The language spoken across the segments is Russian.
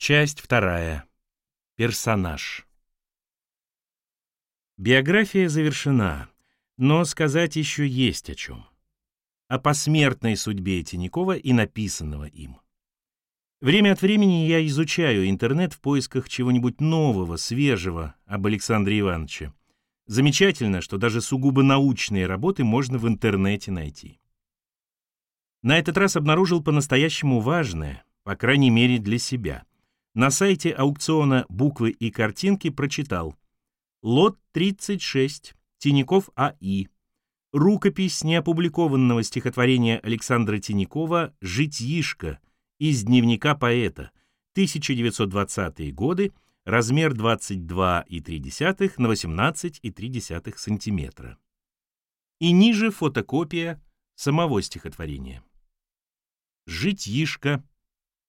Часть вторая. Персонаж. Биография завершена, но сказать еще есть о чем. О посмертной судьбе Тинякова и написанного им. Время от времени я изучаю интернет в поисках чего-нибудь нового, свежего об Александре Ивановиче. Замечательно, что даже сугубо научные работы можно в интернете найти. На этот раз обнаружил по-настоящему важное, по крайней мере для себя. На сайте аукциона «Буквы и картинки» прочитал Лот 36, Тиняков А.И. Рукопись неопубликованного стихотворения Александра Тинякова «Житьишко» из дневника поэта, 1920-е годы, размер 22,3 на 18,3 см. И ниже фотокопия самого стихотворения. Житьишко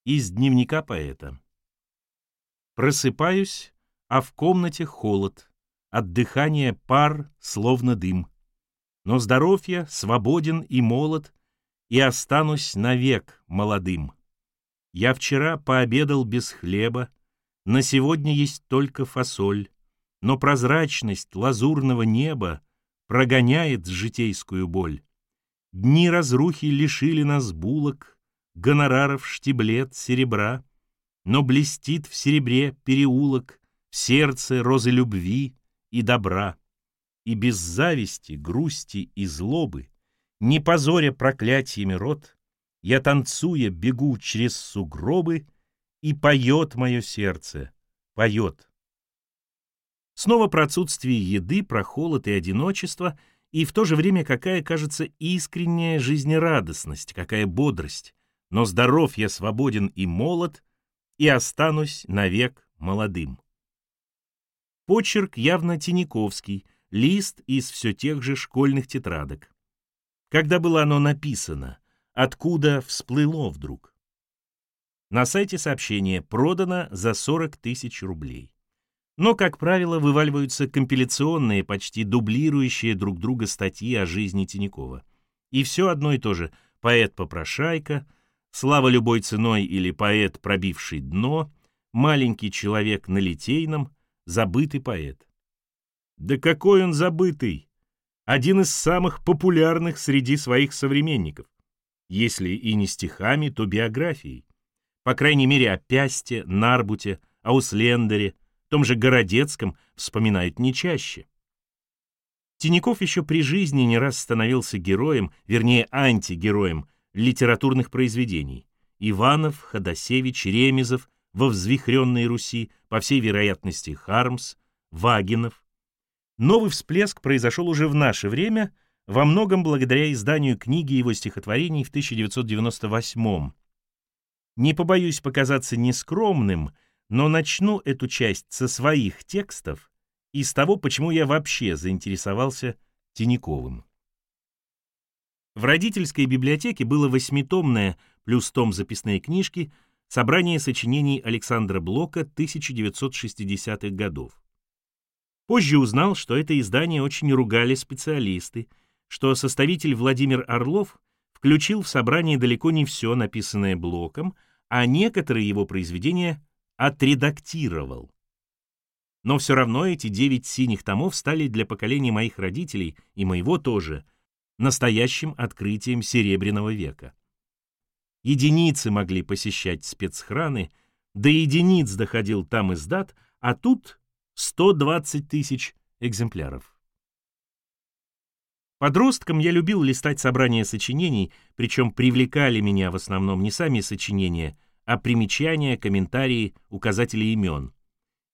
из дневника поэта. Просыпаюсь, а в комнате холод, от дыхания пар, словно дым. Но здоров я, свободен и молод, и останусь навек молодым. Я вчера пообедал без хлеба, на сегодня есть только фасоль, но прозрачность лазурного неба прогоняет житейскую боль. Дни разрухи лишили нас булок, гонораров штиблет серебра, но блестит в серебре переулок, в сердце розы любви и добра. И без зависти, грусти и злобы, не позоря проклятиями рот, я танцуя бегу через сугробы, и поет мое сердце, поет. Снова про отсутствие еды, про холод и одиночество, и в то же время какая, кажется, искренняя жизнерадостность, какая бодрость. Но здоров я, свободен и молод, и останусь навек молодым. Почерк явно Тиниковский, лист из все тех же школьных тетрадок. Когда было оно написано, откуда всплыло вдруг? На сайте сообщение продано за 40 тысяч рублей. Но, как правило, вываливаются компиляционные, почти дублирующие друг друга статьи о жизни Тинякова. И все одно и то же – поэт-попрошайка – Слава любой ценой или поэт, пробивший дно, маленький человек на Литейном, забытый поэт. Да какой он забытый! Один из самых популярных среди своих современников. Если и не стихами, то биографией. По крайней мере, о Пясте, Нарбуте, Ауслендере, том же Городецком вспоминают не чаще. Тиняков еще при жизни не раз становился героем, вернее, антигероем литературных произведений. Иванов, Ходосевич, Ремезов во «Взвихренной Руси», по всей вероятности Хармс, Вагинов. Новый всплеск произошел уже в наше время, во многом благодаря изданию книги его стихотворений в 1998 -м. Не побоюсь показаться нескромным, но начну эту часть со своих текстов и с того, почему я вообще заинтересовался Тиняковым. В родительской библиотеке было восьмитомное, плюс том записные книжки, собрание сочинений Александра Блока 1960-х годов. Позже узнал, что это издание очень ругали специалисты, что составитель Владимир Орлов включил в собрание далеко не все, написанное Блоком, а некоторые его произведения отредактировал. Но все равно эти девять синих томов стали для поколения моих родителей и моего тоже – настоящим открытием Серебряного века. Единицы могли посещать спецхраны, до единиц доходил там издат, а тут 120 тысяч экземпляров. Подростком я любил листать собрания сочинений, причем привлекали меня в основном не сами сочинения, а примечания, комментарии, указатели имен.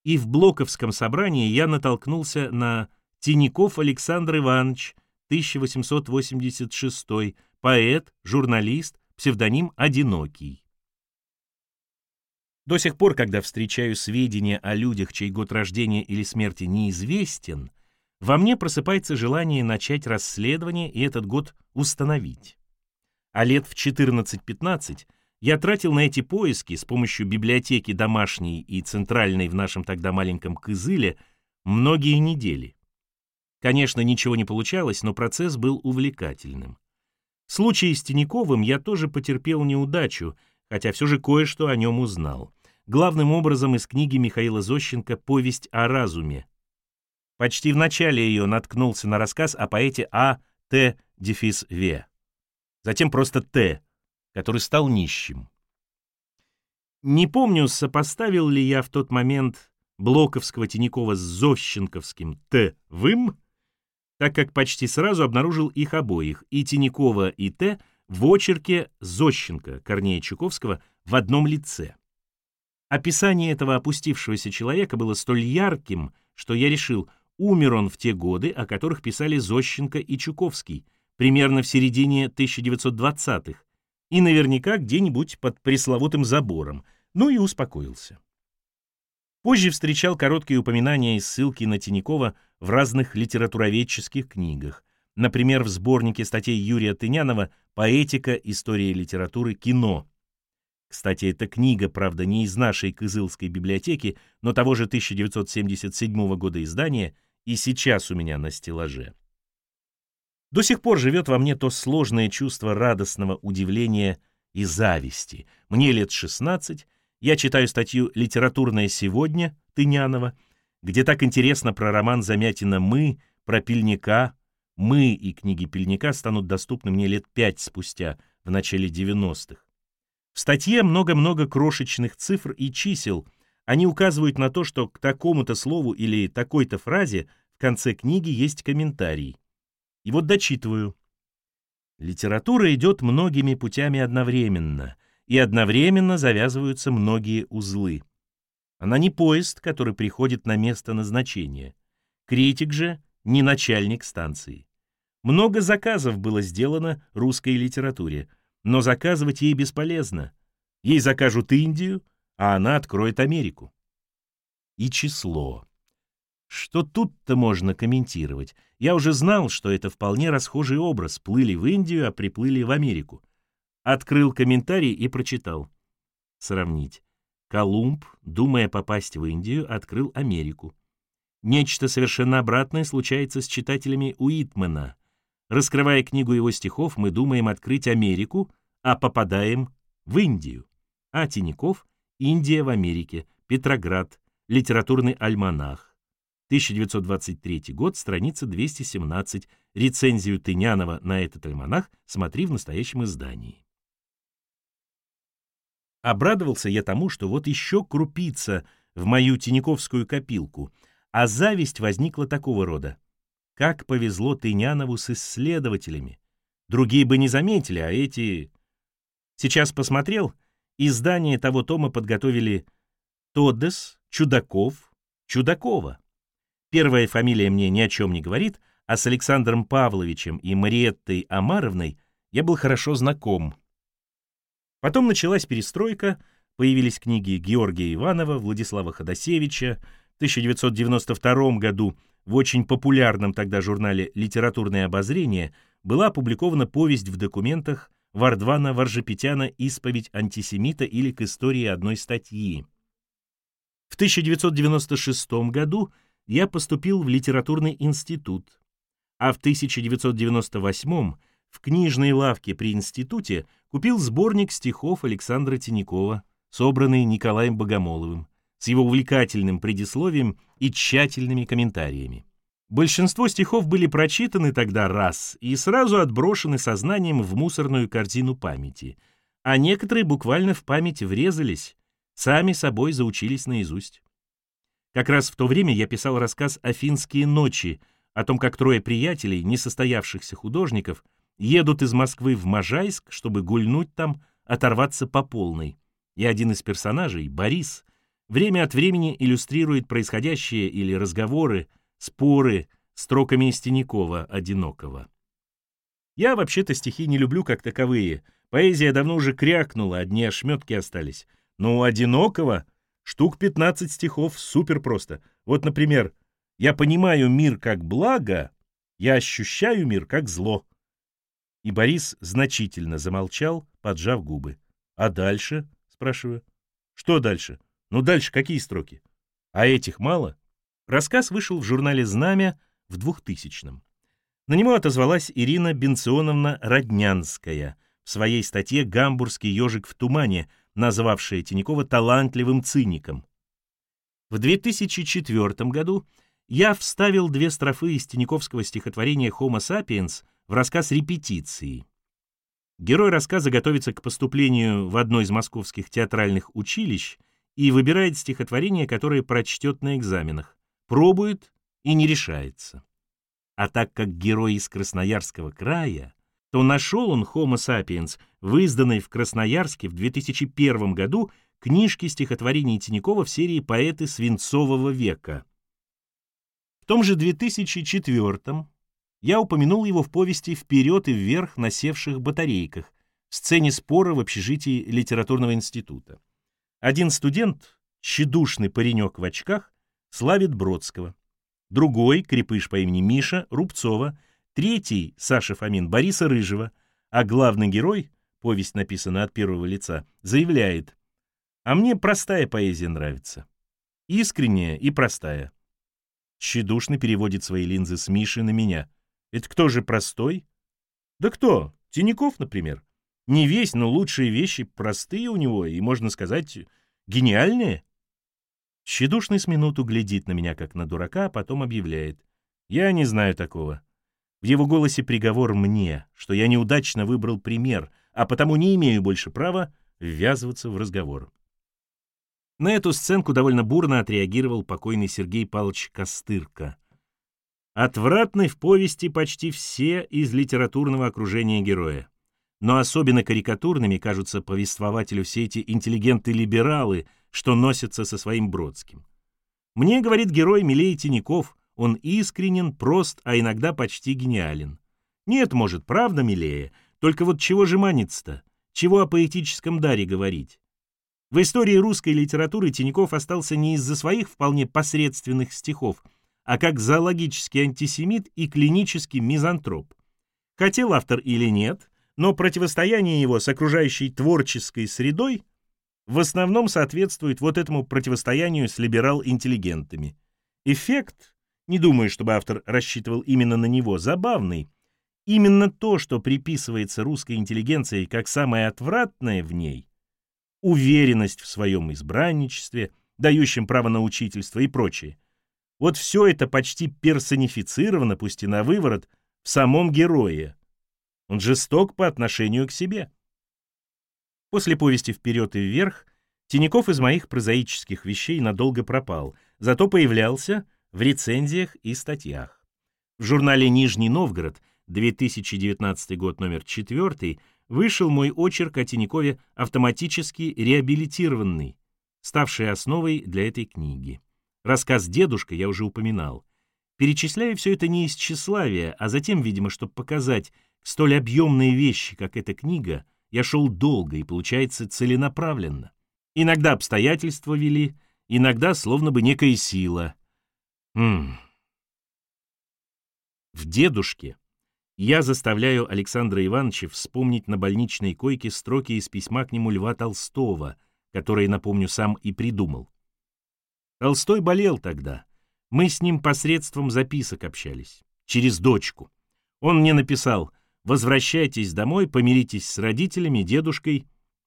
И в Блоковском собрании я натолкнулся на Тиняков Александр Иванович, 1886, поэт, журналист, псевдоним «Одинокий». До сих пор, когда встречаю сведения о людях, чей год рождения или смерти неизвестен, во мне просыпается желание начать расследование и этот год установить. А лет в 14-15 я тратил на эти поиски с помощью библиотеки домашней и центральной в нашем тогда маленьком Кызыле многие недели. Конечно, ничего не получалось, но процесс был увлекательным. В случае с Тиняковым я тоже потерпел неудачу, хотя все же кое-что о нем узнал. главным образом из книги Михаила Зощенко «Повесть о разуме». Почти в начале ее наткнулся на рассказ о поэте А. Т. Дефис В. Затем просто Т, который стал нищим. Не помню, сопоставил ли я в тот момент Блоковского Тинякова с Зощенковским Т. Вым, так как почти сразу обнаружил их обоих, и Тинякова, и Т. в очерке Зощенко Корнея Чуковского в одном лице. Описание этого опустившегося человека было столь ярким, что я решил, умер он в те годы, о которых писали Зощенко и Чуковский, примерно в середине 1920-х, и наверняка где-нибудь под пресловутым забором, ну и успокоился. Позже встречал короткие упоминания и ссылки на Тинякова в разных литературоведческих книгах, например, в сборнике статей Юрия Тынянова «Поэтика. История литературы. Кино». Кстати, эта книга, правда, не из нашей Кызылской библиотеки, но того же 1977 года издания и сейчас у меня на стеллаже. До сих пор живет во мне то сложное чувство радостного удивления и зависти. Мне лет 16, я читаю статью «Литературное сегодня» Тынянова, где так интересно про роман Замятина «Мы», про Пельника. «Мы» и книги Пельника станут доступны мне лет пять спустя, в начале 90-х. В статье много-много крошечных цифр и чисел. Они указывают на то, что к такому-то слову или такой-то фразе в конце книги есть комментарий. И вот дочитываю. Литература идет многими путями одновременно — и одновременно завязываются многие узлы. Она не поезд, который приходит на место назначения. Критик же не начальник станции. Много заказов было сделано русской литературе, но заказывать ей бесполезно. Ей закажут Индию, а она откроет Америку. И число. Что тут-то можно комментировать? Я уже знал, что это вполне расхожий образ. Плыли в Индию, а приплыли в Америку. Открыл комментарий и прочитал. Сравнить. Колумб, думая попасть в Индию, открыл Америку. Нечто совершенно обратное случается с читателями Уитмена. Раскрывая книгу его стихов, мы думаем открыть Америку, а попадаем в Индию. А Тиняков «Индия в Америке», Петроград, литературный альманах. 1923 год, страница 217. Рецензию Тынянова на этот альманах смотри в настоящем издании. Обрадовался я тому, что вот еще крупица в мою Тиняковскую копилку, а зависть возникла такого рода. Как повезло Тынянову с исследователями. Другие бы не заметили, а эти... Сейчас посмотрел, издание того тома подготовили Тоддес, Чудаков, Чудакова. Первая фамилия мне ни о чем не говорит, а с Александром Павловичем и Мариеттой Амаровной я был хорошо знаком. Потом началась перестройка, появились книги Георгия Иванова, Владислава Ходосевича. В 1992 году в очень популярном тогда журнале «Литературное обозрение» была опубликована повесть в документах Вардвана Варжепетяна «Исповедь антисемита» или «К истории одной статьи». В 1996 году я поступил в литературный институт, а в 1998 в книжной лавке при институте купил сборник стихов Александра Тинякова, собранный Николаем Богомоловым, с его увлекательным предисловием и тщательными комментариями. Большинство стихов были прочитаны тогда раз и сразу отброшены сознанием в мусорную корзину памяти, а некоторые буквально в память врезались, сами собой заучились наизусть. Как раз в то время я писал рассказ «Афинские ночи», о том, как трое приятелей, несостоявшихся художников, едут из Москвы в Можайск, чтобы гульнуть там, оторваться по полной. И один из персонажей, Борис, время от времени иллюстрирует происходящее или разговоры, споры строками Стенякова одинокого. Я вообще-то стихи не люблю как таковые. Поэзия давно уже крякнула, одни ошметки остались. Но у одинокого штук 15 стихов супер просто. Вот, например, «Я понимаю мир как благо, я ощущаю мир как зло». И Борис значительно замолчал, поджав губы. «А дальше?» — спрашиваю. «Что дальше? Ну дальше какие строки? А этих мало?» Рассказ вышел в журнале «Знамя» в 2000-м. На него отозвалась Ирина Бенционовна Роднянская в своей статье «Гамбургский ежик в тумане», назвавшая Тинякова талантливым циником. В 2004 году я вставил две строфы из Тиняковского стихотворения «Homo sapiens» в рассказ «Репетиции». Герой рассказа готовится к поступлению в одно из московских театральных училищ и выбирает стихотворение, которое прочтет на экзаменах, пробует и не решается. А так как герой из Красноярского края, то нашел он Homo sapiens в изданной в Красноярске в 2001 году книжке стихотворений Тинякова в серии «Поэты свинцового века». В том же 2004 я упомянул его в повести «Вперед и вверх на севших батарейках», сцене спора в общежитии литературного института. Один студент, тщедушный паренек в очках, славит Бродского. Другой, крепыш по имени Миша, Рубцова. Третий, Саша Фомин, Бориса Рыжего. А главный герой, повесть написана от первого лица, заявляет «А мне простая поэзия нравится. Искренняя и простая». Тщедушный переводит свои линзы с Миши на меня. Это кто же простой? Да кто? Тиняков, например. Не весь, но лучшие вещи простые у него и, можно сказать, гениальные. Щедушный с минуту глядит на меня, как на дурака, а потом объявляет. Я не знаю такого. В его голосе приговор мне, что я неудачно выбрал пример, а потому не имею больше права ввязываться в разговор. На эту сценку довольно бурно отреагировал покойный Сергей Павлович Костырка. Отвратны в повести почти все из литературного окружения героя. Но особенно карикатурными кажутся повествователю все эти интеллигенты-либералы, что носятся со своим Бродским. Мне, говорит герой, милее Тиняков, он искренен, прост, а иногда почти гениален. Нет, может, правда милее, только вот чего же манится-то? Чего о поэтическом даре говорить? В истории русской литературы Тиняков остался не из-за своих вполне посредственных стихов, а как зоологический антисемит и клинический мизантроп. Хотел автор или нет, но противостояние его с окружающей творческой средой в основном соответствует вот этому противостоянию с либерал-интеллигентами. Эффект, не думаю, чтобы автор рассчитывал именно на него, забавный. Именно то, что приписывается русской интеллигенции как самое отвратное в ней, уверенность в своем избранничестве, дающем право на учительство и прочее, вот все это почти персонифицировано, пусть и на выворот, в самом герое. Он жесток по отношению к себе. После повести «Вперед и вверх» Тиняков из моих прозаических вещей надолго пропал, зато появлялся в рецензиях и статьях. В журнале «Нижний Новгород» 2019 год номер 4 вышел мой очерк о Тинякове автоматически реабилитированный, ставший основой для этой книги. Рассказ «Дедушка» я уже упоминал. Перечисляю все это не из тщеславия, а затем, видимо, чтобы показать, столь объемные вещи, как эта книга, я шел долго и, получается, целенаправленно. Иногда обстоятельства вели, иногда словно бы некая сила. М -м. В «Дедушке» я заставляю Александра Ивановича вспомнить на больничной койке строки из письма к нему Льва Толстого, которые, напомню, сам и придумал. Толстой болел тогда. Мы с ним посредством записок общались, через дочку. Он мне написал — Возвращайтесь домой, помиритесь с родителями, дедушкой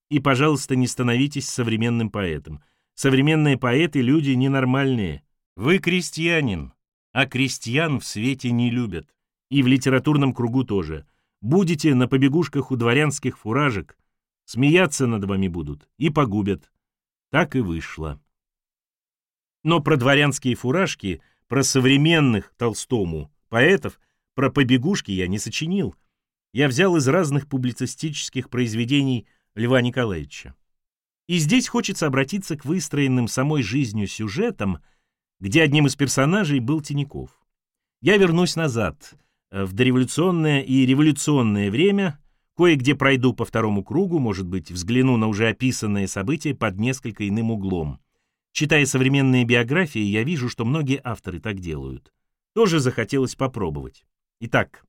и, пожалуйста, не становитесь современным поэтом. Современные поэты — люди ненормальные. Вы крестьянин, а крестьян в свете не любят. И в литературном кругу тоже. Будете на побегушках у дворянских фуражек, смеяться над вами будут и погубят. Так и вышло. Но про дворянские фуражки, про современных Толстому поэтов, про побегушки я не сочинил — я взял из разных публицистических произведений Льва Николаевича. И здесь хочется обратиться к выстроенным самой жизнью сюжетам, где одним из персонажей был Тиняков. Я вернусь назад, э, в дореволюционное и революционное время, кое-где пройду по второму кругу, может быть, взгляну на уже описанные события под несколько иным углом. Читая современные биографии, я вижу, что многие авторы так делают. Тоже захотелось попробовать. Итак,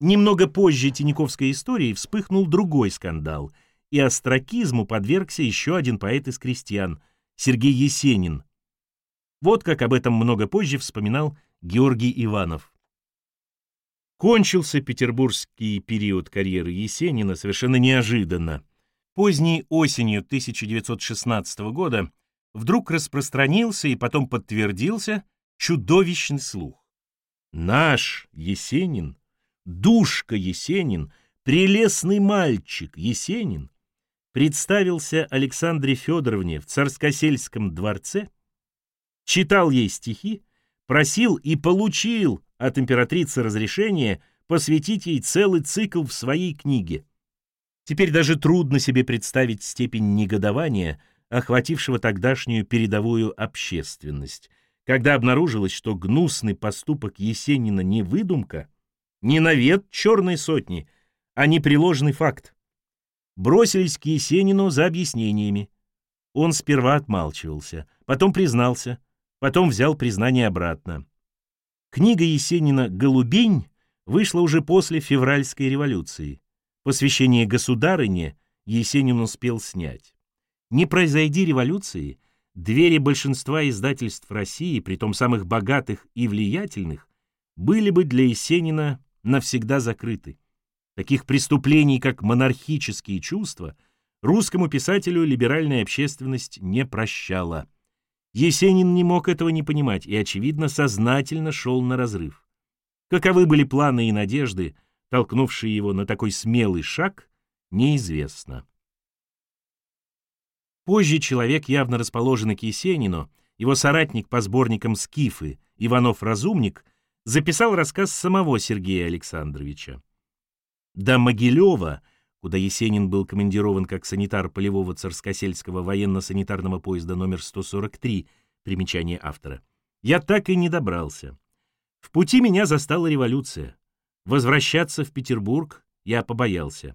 Немного позже Тиньковской истории вспыхнул другой скандал, и остракизму подвергся еще один поэт из крестьян, Сергей Есенин. Вот как об этом много позже вспоминал Георгий Иванов. Кончился петербургский период карьеры Есенина совершенно неожиданно. Поздней осенью 1916 года вдруг распространился и потом подтвердился чудовищный слух. Наш Есенин, душка Есенин, прелестный мальчик Есенин представился Александре Федоровне в Царскосельском дворце, читал ей стихи, просил и получил от императрицы разрешение посвятить ей целый цикл в своей книге. Теперь даже трудно себе представить степень негодования, охватившего тогдашнюю передовую общественность, когда обнаружилось, что гнусный поступок Есенина не выдумка, не навет черной сотни, а непреложный факт бросились к Есенину за объяснениями. Он сперва отмалчивался, потом признался, потом взял признание обратно. Книга Есенина «Голубень» вышла уже после февральской революции. Посвящение государыне Есенин успел снять. Не произойди революции, двери большинства издательств России, притом самых богатых и влиятельных, были бы для Есенина навсегда закрыты. Таких преступлений, как монархические чувства, русскому писателю либеральная общественность не прощала. Есенин не мог этого не понимать и, очевидно, сознательно шел на разрыв. Каковы были планы и надежды, толкнувшие его на такой смелый шаг, неизвестно. Позже человек, явно расположенный к Есенину, его соратник по сборникам «Скифы» Иванов-Разумник, записал рассказ самого Сергея Александровича. До Могилева, куда Есенин был командирован как санитар полевого царскосельского военно-санитарного поезда номер 143, примечание автора, я так и не добрался. В пути меня застала революция. Возвращаться в Петербург я побоялся.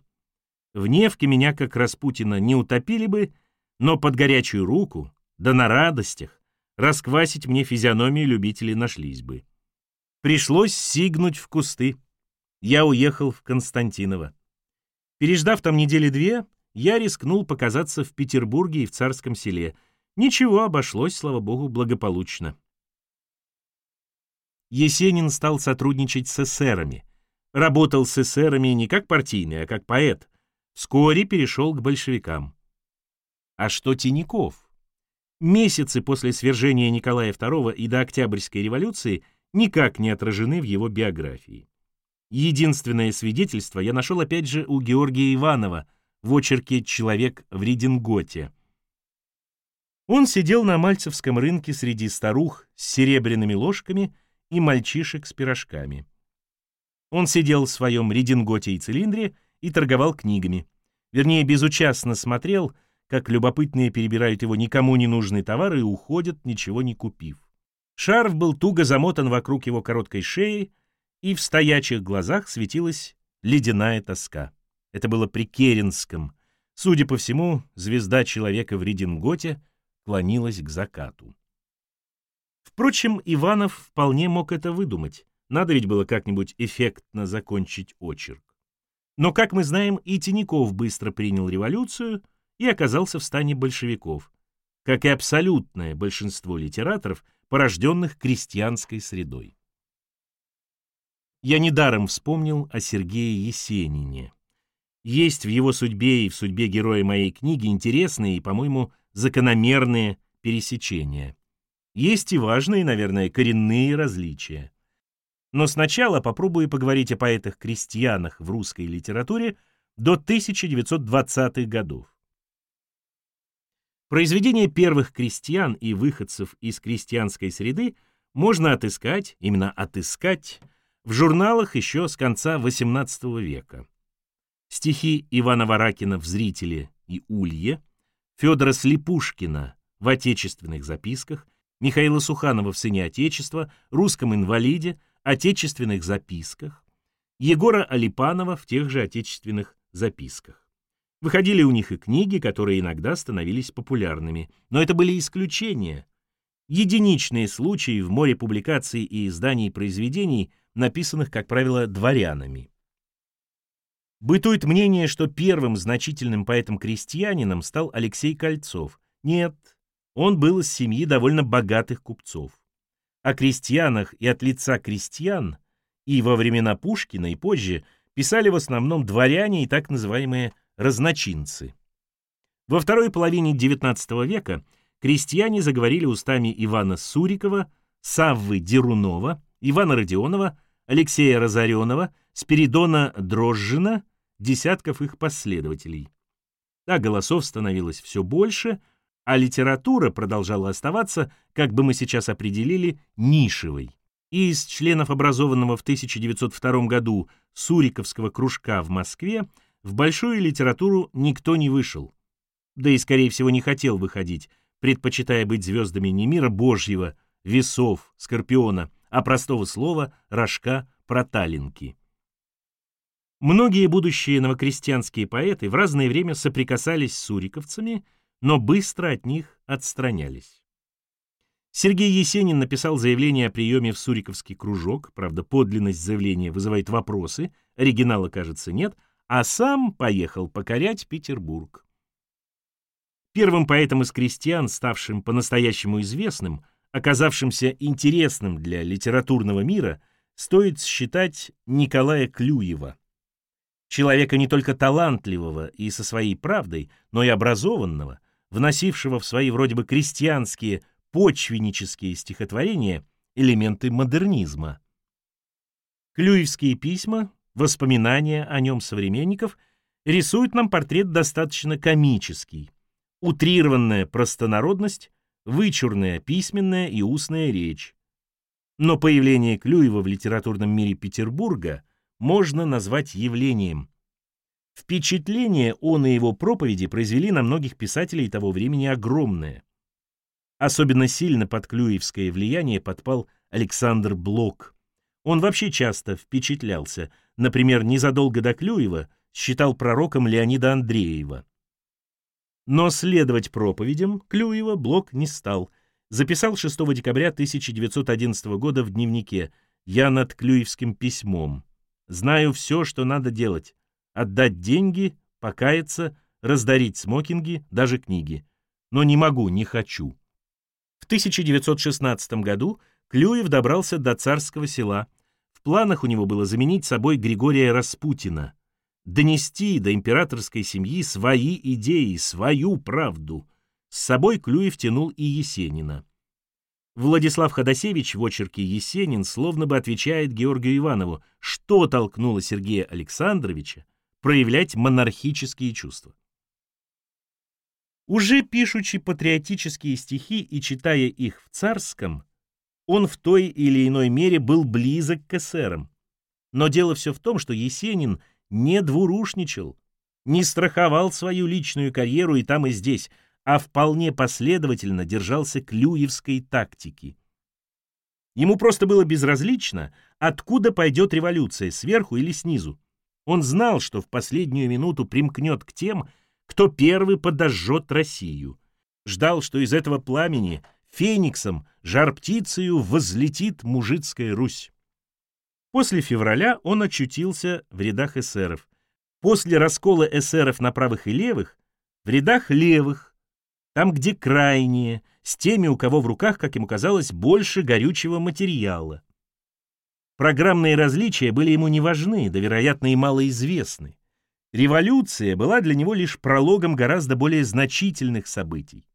В Невке меня, как Распутина, не утопили бы, но под горячую руку, да на радостях, расквасить мне физиономию любителей нашлись бы. Пришлось сигнуть в кусты я уехал в Константиново. Переждав там недели две, я рискнул показаться в Петербурге и в Царском селе. Ничего, обошлось, слава богу, благополучно. Есенин стал сотрудничать с эсерами. Работал с эсерами не как партийный, а как поэт. Вскоре перешел к большевикам. А что Тиняков? Месяцы после свержения Николая II и до Октябрьской революции никак не отражены в его биографии. Единственное свидетельство я нашел опять же у Георгия Иванова в очерке «Человек в Рединготе». Он сидел на Мальцевском рынке среди старух с серебряными ложками и мальчишек с пирожками. Он сидел в своем рединготе и цилиндре и торговал книгами. Вернее, безучастно смотрел, как любопытные перебирают его никому не нужные товары и уходят, ничего не купив. Шарф был туго замотан вокруг его короткой шеи, и в стоячих глазах светилась ледяная тоска. Это было при Керенском. Судя по всему, звезда человека в Рединготе клонилась к закату. Впрочем, Иванов вполне мог это выдумать. Надо ведь было как-нибудь эффектно закончить очерк. Но, как мы знаем, и Тиняков быстро принял революцию и оказался в стане большевиков, как и абсолютное большинство литераторов, порожденных крестьянской средой. Я недаром вспомнил о Сергее Есенине. Есть в его судьбе и в судьбе героя моей книги интересные и, по-моему, закономерные пересечения. Есть и важные, наверное, коренные различия. Но сначала попробую поговорить о поэтах-крестьянах в русской литературе до 1920-х годов. Произведения первых крестьян и выходцев из крестьянской среды можно отыскать, именно отыскать, в журналах еще с конца XVIII века. Стихи Ивана Варакина в «Зрителе» и «Улье», Федора Слепушкина в «Отечественных записках», Михаила Суханова в «Сыне Отечества», «Русском инвалиде», «Отечественных записках», Егора Алипанова в тех же «Отечественных записках». Выходили у них и книги, которые иногда становились популярными, но это были исключения. Единичные случаи в море публикаций и изданий произведений написанных, как правило, дворянами. Бытует мнение, что первым значительным поэтом-крестьянином стал Алексей Кольцов. Нет, он был из семьи довольно богатых купцов. О крестьянах и от лица крестьян и во времена Пушкина и позже писали в основном дворяне и так называемые разночинцы. Во второй половине XIX века крестьяне заговорили устами Ивана Сурикова, Саввы Дерунова, Ивана Родионова, Алексея Разоренова, Спиридона Дрожжина, десятков их последователей. А голосов становилось все больше, а литература продолжала оставаться, как бы мы сейчас определили, нишевой. И из членов образованного в 1902 году Суриковского кружка в Москве в большую литературу никто не вышел. Да и, скорее всего, не хотел выходить, предпочитая быть звездами не мира Божьего, весов, скорпиона, а простого слова, рожка, проталинки. Многие будущие новокрестьянские поэты в разное время соприкасались с суриковцами, но быстро от них отстранялись. Сергей Есенин написал заявление о приеме в Суриковский кружок, правда, подлинность заявления вызывает вопросы, оригинала, кажется, нет, а сам поехал покорять Петербург. Первым поэтом из крестьян, ставшим по-настоящему известным, оказавшимся интересным для литературного мира, стоит считать Николая Клюева. Человека не только талантливого и со своей правдой, но и образованного, вносившего в свои вроде бы крестьянские почвеннические стихотворения элементы модернизма. Клюевские письма, воспоминания о нем современников рисуют нам портрет достаточно комический. Утрированная простонародность, вычурная письменная и устная речь. Но появление Клюева в литературном мире Петербурга можно назвать явлением. Впечатление он и его проповеди произвели на многих писателей того времени огромное. Особенно сильно под клюевское влияние подпал Александр Блок. Он вообще часто впечатлялся, например, незадолго до Клюева считал пророком Леонида Андреева. Но следовать проповедям Клюева Блок не стал. Записал 6 декабря 1911 года в дневнике «Я над Клюевским письмом. Знаю все, что надо делать. Отдать деньги, покаяться, раздарить смокинги, даже книги. Но не могу, не хочу». В 1916 году Клюев добрался до царского села. В планах у него было заменить собой Григория Распутина, донести до императорской семьи свои идеи, свою правду. С собой Клюев тянул и Есенина. Владислав Ходосевич в очерке «Есенин» словно бы отвечает Георгию Иванову, что толкнуло Сергея Александровича проявлять монархические чувства. Уже пишучи патриотические стихи и читая их в царском, он в той или иной мере был близок к эсерам. Но дело все в том, что Есенин не двурушничал, не страховал свою личную карьеру и там, и здесь, а вполне последовательно держался клюевской тактики. Ему просто было безразлично, откуда пойдет революция, сверху или снизу. Он знал, что в последнюю минуту примкнет к тем, кто первый подожжет Россию. Ждал, что из этого пламени фениксом, жар-птицею возлетит мужицкая Русь. После февраля он очутился в рядах эсеров. После раскола эсеров на правых и левых — в рядах левых, там, где крайние, с теми, у кого в руках, как ему казалось, больше горючего материала. Программные различия были ему не важны, да, вероятно, и малоизвестны. Революция была для него лишь прологом гораздо более значительных событий.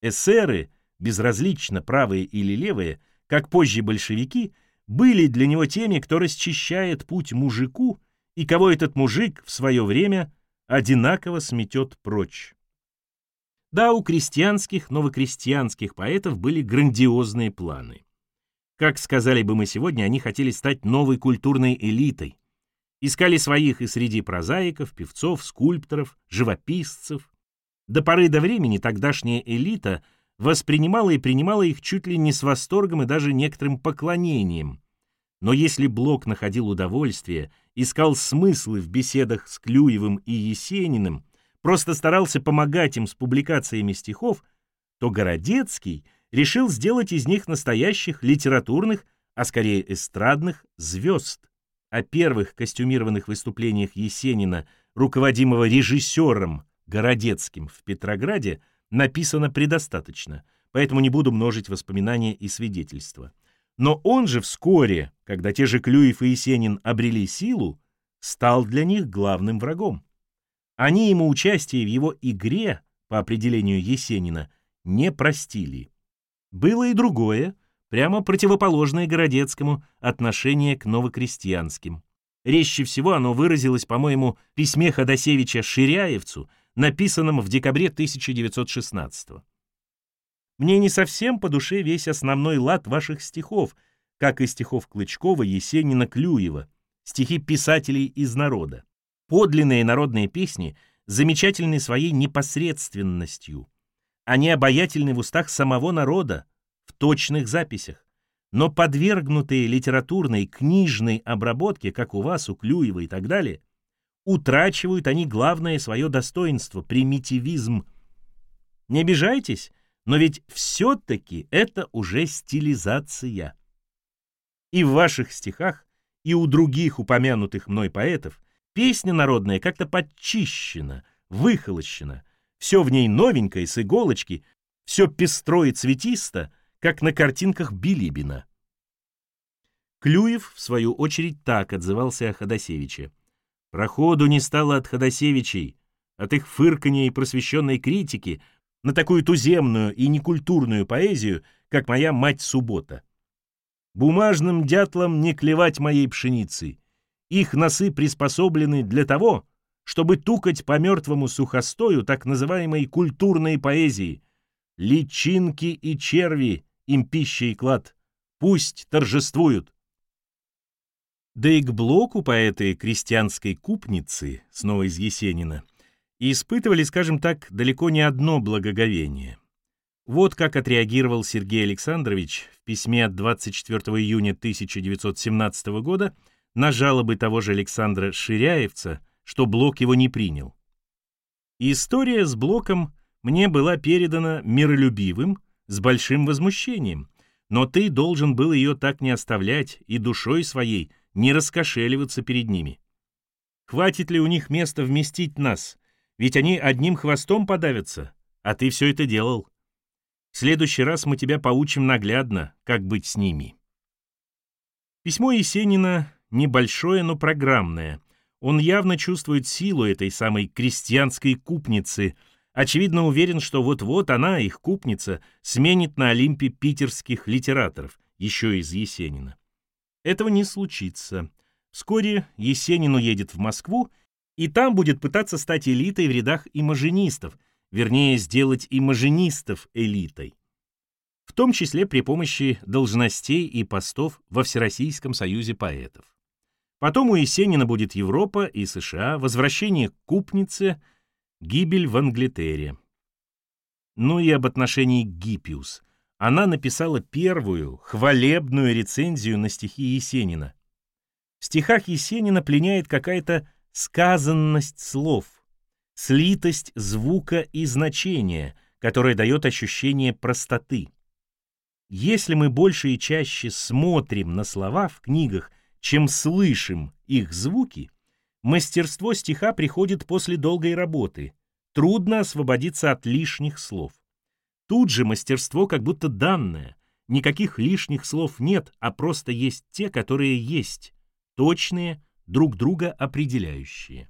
Эсеры, безразлично правые или левые, как позже большевики, были для него теми, кто расчищает путь мужику и кого этот мужик в свое время одинаково сметет прочь. Да, у крестьянских, новокрестьянских поэтов были грандиозные планы. Как сказали бы мы сегодня, они хотели стать новой культурной элитой, Искали своих и среди прозаиков, певцов, скульпторов, живописцев. До поры до времени тогдашняя элита воспринимала и принимала их чуть ли не с восторгом и даже некоторым поклонением. Но если Блок находил удовольствие, искал смыслы в беседах с Клюевым и Есениным, просто старался помогать им с публикациями стихов, то Городецкий решил сделать из них настоящих литературных, а скорее эстрадных звезд. О первых костюмированных выступлениях Есенина, руководимого режиссером Городецким в Петрограде, написано предостаточно, поэтому не буду множить воспоминания и свидетельства. Но он же вскоре, когда те же Клюев и Есенин обрели силу, стал для них главным врагом. Они ему участие в его игре по определению Есенина, не простили. Было и другое, прямо противоположное Городецкому, отношение к новокрестьянским. Резче всего оно выразилось, по-моему, в письме Ходосевича Ширяевцу, написанном в декабре 1916 -го. Мне не совсем по душе весь основной лад ваших стихов, как и стихов Клычкова, Есенина, Клюева, стихи писателей из народа. Подлинные народные песни замечательны своей непосредственностью. Они обаятельны в устах самого народа, в точных записях. Но подвергнутые литературной, книжной обработке, как у вас, у Клюева и так далее, утрачивают они главное свое достоинство — примитивизм. Не обижайтесь, но ведь все-таки это уже стилизация. И в ваших стихах, и у других упомянутых мной поэтов песня народная как-то подчищена, выхолощена, все в ней новенькое, с иголочки, все пестро и цветисто — как на картинках Билибина. Клюев, в свою очередь, так отзывался о Ходосевиче. Проходу не стало от Ходосевичей, от их фыркания и просвещенной критики на такую туземную и некультурную поэзию, как моя мать Суббота. Бумажным дятлам не клевать моей пшеницы. Их носы приспособлены для того, чтобы тукать по мертвому сухостою так называемой культурной поэзии. Личинки и черви им пища и клад. Пусть торжествуют. Да и к блоку по этой крестьянской купницы, снова из Есенина, испытывали, скажем так, далеко не одно благоговение. Вот как отреагировал Сергей Александрович в письме от 24 июня 1917 года на жалобы того же Александра Ширяевца, что Блок его не принял. История с Блоком мне была передана миролюбивым, с большим возмущением, но ты должен был ее так не оставлять и душой своей не раскошеливаться перед ними. Хватит ли у них места вместить нас? Ведь они одним хвостом подавятся, а ты все это делал. В следующий раз мы тебя поучим наглядно, как быть с ними. Письмо Есенина небольшое, но программное. Он явно чувствует силу этой самой крестьянской купницы — очевидно уверен, что вот-вот она, их купница, сменит на Олимпе питерских литераторов, еще из Есенина. Этого не случится. Вскоре Есенин уедет в Москву, и там будет пытаться стать элитой в рядах имажинистов, вернее, сделать имажинистов элитой. В том числе при помощи должностей и постов во Всероссийском союзе поэтов. Потом у Есенина будет Европа и США, возвращение к купнице — Гибель в Англитере. Ну и об отношении Гиппиус. Она написала первую, хвалебную рецензию на стихи Есенина. В стихах Есенина пленяет какая-то сказанность слов, слитость звука и значения, которая дает ощущение простоты. Если мы больше и чаще смотрим на слова в книгах, чем слышим их звуки, Мастерство стиха приходит после долгой работы. Трудно освободиться от лишних слов. Тут же мастерство как будто данное. Никаких лишних слов нет, а просто есть те, которые есть, точные, друг друга определяющие.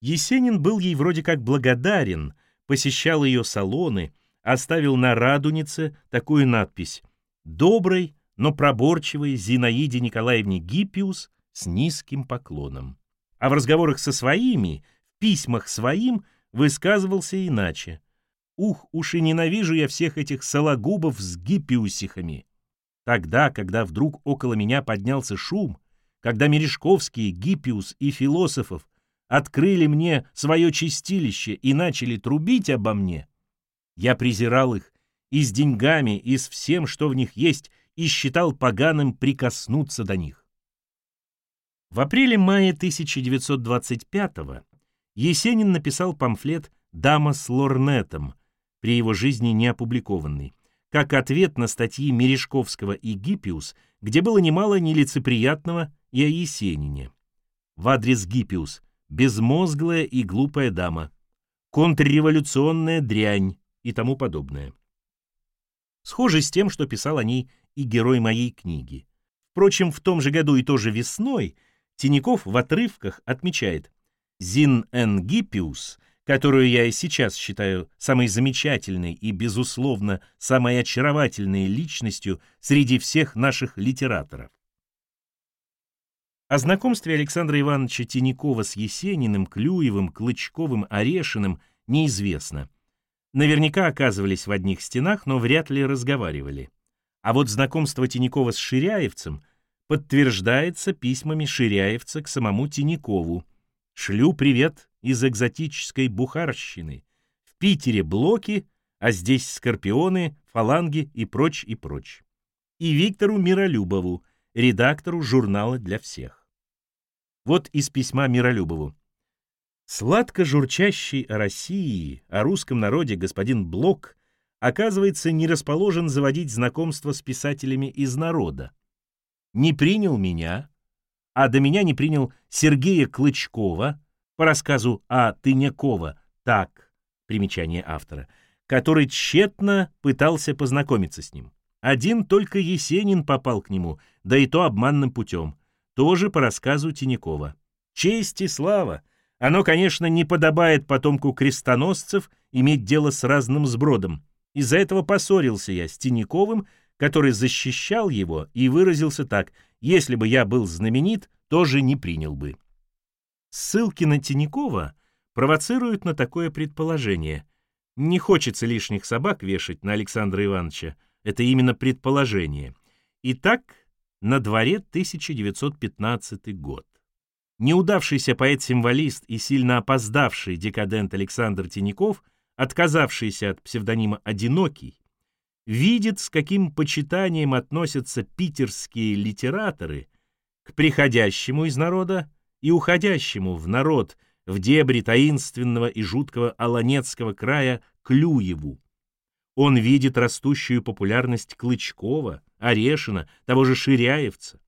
Есенин был ей вроде как благодарен, посещал ее салоны, оставил на радунице такую надпись «Доброй, но проборчивой Зинаиде Николаевне Гиппиус с низким поклоном. А в разговорах со своими, в письмах своим, высказывался иначе. «Ух, уж и ненавижу я всех этих сологубов с гиппиусихами!» Тогда, когда вдруг около меня поднялся шум, когда Мережковские, Гиппиус и философов открыли мне свое чистилище и начали трубить обо мне, я презирал их и с деньгами, и с всем, что в них есть, и считал поганым прикоснуться до них. В апреле-мае 1925-го Есенин написал памфлет «Дама с лорнетом», при его жизни не опубликованный, как ответ на статьи Мережковского и Гиппиус, где было немало нелицеприятного и о Есенине. В адрес Гиппиус «безмозглая и глупая дама», «контрреволюционная дрянь» и тому подобное. Схоже с тем, что писал о ней и герой моей книги. Впрочем, в том же году и тоже весной – Тиняков в отрывках отмечает «Зин Энгипиус, которую я и сейчас считаю самой замечательной и, безусловно, самой очаровательной личностью среди всех наших литераторов. О знакомстве Александра Ивановича Тинякова с Есениным, Клюевым, Клычковым, Орешиным неизвестно. Наверняка оказывались в одних стенах, но вряд ли разговаривали. А вот знакомство Тинякова с Ширяевцем подтверждается письмами Ширяевца к самому Тинякову. «Шлю привет из экзотической Бухарщины. В Питере блоки, а здесь скорпионы, фаланги и прочь, и прочь». И Виктору Миролюбову, редактору журнала «Для всех». Вот из письма Миролюбову. Сладко журчащий о России, о русском народе господин Блок, оказывается, не расположен заводить знакомство с писателями из народа. Не принял меня, а до меня не принял Сергея Клычкова по рассказу А. Тынякова «Так», примечание автора, который тщетно пытался познакомиться с ним. Один только Есенин попал к нему, да и то обманным путем тоже по рассказу Тинякова. Честь и слава! Оно, конечно, не подобает потомку крестоносцев иметь дело с разным сбродом. Из-за этого поссорился я с Тиняковым, который защищал его и выразился так «Если бы я был знаменит, тоже не принял бы». Ссылки на Тинякова провоцируют на такое предположение. Не хочется лишних собак вешать на Александра Ивановича. Это именно предположение. Итак, на дворе 1915 год. Неудавшийся поэт-символист и сильно опоздавший декадент Александр Тиняков, отказавшийся от псевдонима «Одинокий», видит, с каким почитанием относятся питерские литераторы к приходящему из народа и уходящему в народ в дебри таинственного и жуткого Аланецкого края Клюеву. Он видит растущую популярность Клычкова, Орешина, того же Ширяевца.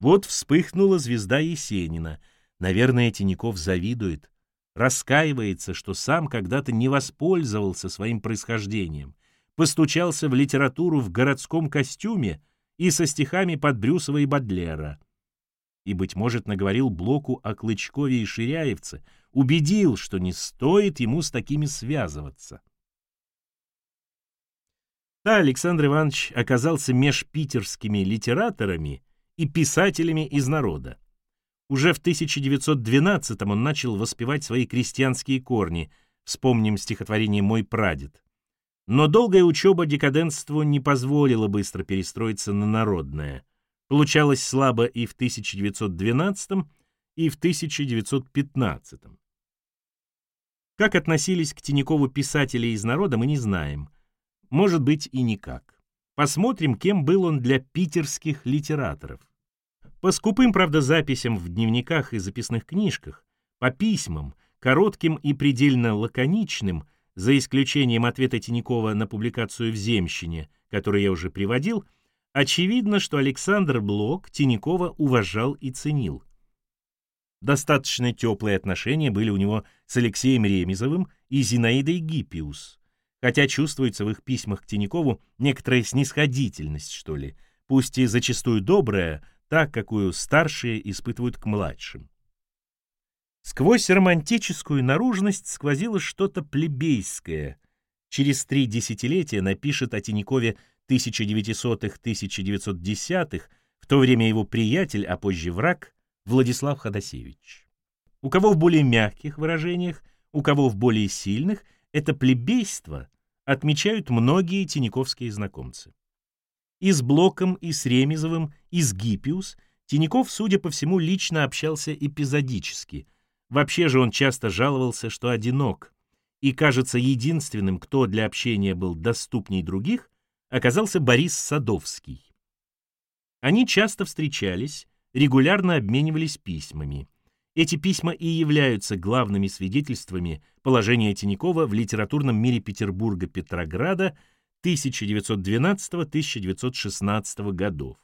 Вот вспыхнула звезда Есенина. Наверное, Тиняков завидует, раскаивается, что сам когда-то не воспользовался своим происхождением, постучался в литературу в городском костюме и со стихами под Брюсова и Бадлера. И, быть может, наговорил Блоку о Клычкове и Ширяевце, убедил, что не стоит ему с такими связываться. Да, Александр Иванович оказался меж питерскими литераторами и писателями из народа. Уже в 1912-м он начал воспевать свои крестьянские корни, вспомним стихотворение «Мой прадед». Но долгая учеба декаденству не позволила быстро перестроиться на народное. Получалось слабо и в 1912 и в 1915 -м. Как относились к Тинякову писатели из народа, мы не знаем – может быть и никак. Посмотрим, кем был он для питерских литераторов. По скупым, правда, записям в дневниках и записных книжках, по письмам, коротким и предельно лаконичным, за исключением ответа Тинякова на публикацию в «Земщине», который я уже приводил, очевидно, что Александр Блок Тинякова уважал и ценил. Достаточно теплые отношения были у него с Алексеем Ремезовым и Зинаидой Гиппиус хотя чувствуется в их письмах к Тинякову некоторая снисходительность, что ли, пусть и зачастую добрая, так, какую старшие испытывают к младшим. Сквозь романтическую наружность сквозило что-то плебейское. Через три десятилетия напишет о Тинькове 1900-1910-х, в то время его приятель, а позже враг, Владислав Ходосевич. У кого в более мягких выражениях, у кого в более сильных – это плебейство отмечают многие тиняковские знакомцы. И с Блоком, и с Ремезовым, и с Гиппиус Тиняков, судя по всему, лично общался эпизодически. Вообще же он часто жаловался, что одинок, и, кажется, единственным, кто для общения был доступней других, оказался Борис Садовский. Они часто встречались, регулярно обменивались письмами. Эти письма и являются главными свидетельствами положения Тинякова в литературном мире Петербурга-Петрограда 1912-1916 годов.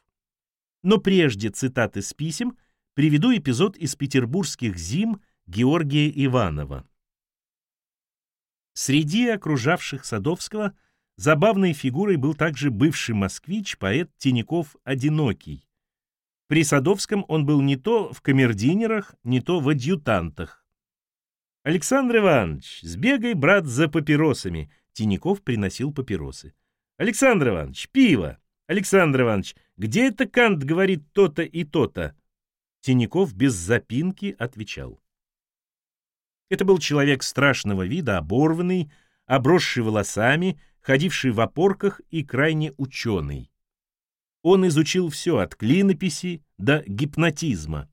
Но прежде цитаты с писем приведу эпизод из петербургских зим Георгия Иванова. Среди окружавших Садовского забавной фигурой был также бывший москвич, поэт Тиняков Одинокий, при Садовском он был не то в камердинерах, не то в адъютантах. Александр Иванович, сбегай, брат, за папиросами. Тиняков приносил папиросы. Александр Иванович, пиво. Александр Иванович, где это Кант говорит то-то и то-то? Тиняков без запинки отвечал. Это был человек страшного вида, оборванный, обросший волосами, ходивший в опорках и крайне ученый. Он изучил все от клинописи до гипнотизма.